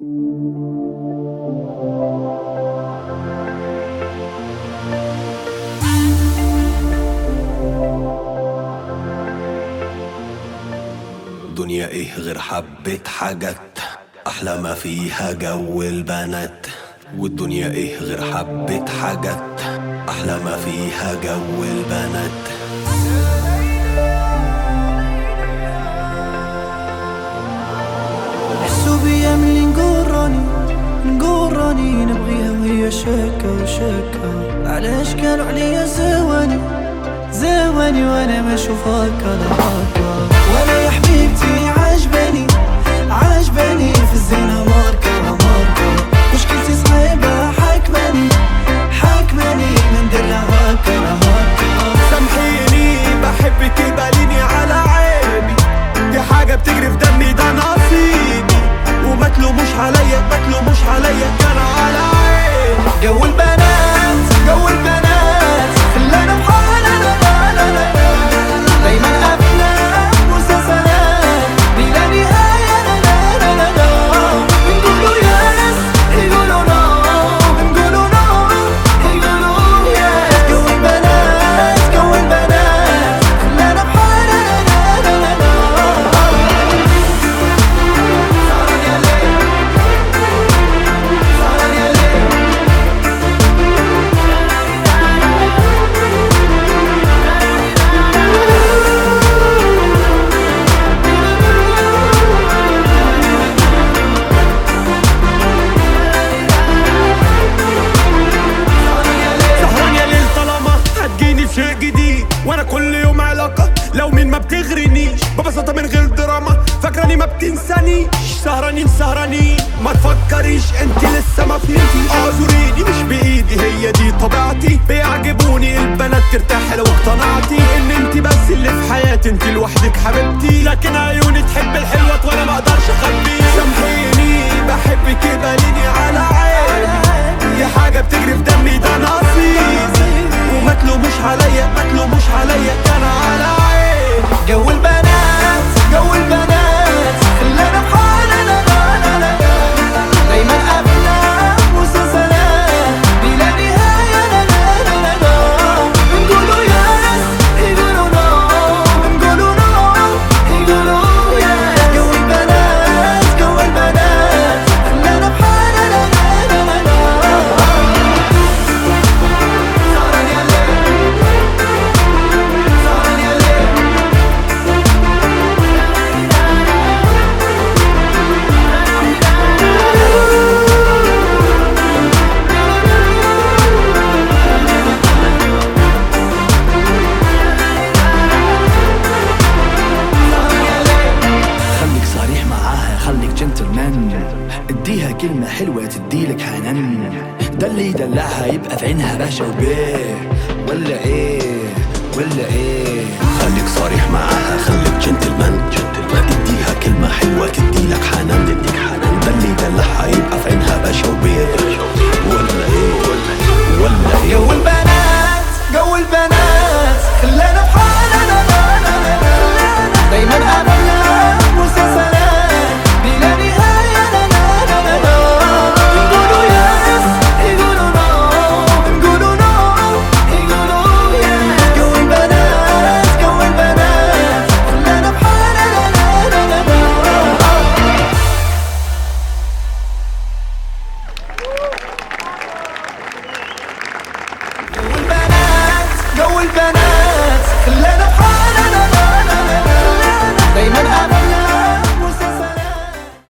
دنيا إيه غير حبة حاجات أحلى ما فيها جو البنات. والدنيا إيه غير حبة حاجات أحلى ما فيها جو البنات. راني نبغيها وهي شاكة وشاكة علاش قالوا عليا زواني؟ زواني وأنا ما أشوف هكا لو مين ما بتغرنيش ببساطة من غير دراما. فاكراني ما بتنسانيش سهرانين سهرانين. ما تفكريش انت لسه ما فهمتيش. اعذريني مش بإيدي هي دي طبيعتي. بيعجبوني البنات ترتاح لو اقتنعتي. إن انت بس اللي في حياتي انت لوحدك حبيبتي. لكن عيوني تحب الحلوة وأنا ما أقدرش اخبيه سامحيني. كلمة حلوة تديلك حنان. ده اللي يدلعها يبقى في عينها باشا وبيه. ولا إيه؟ ولا إيه؟ خليك صريح معاها خليك جنتلمان اديها vuelven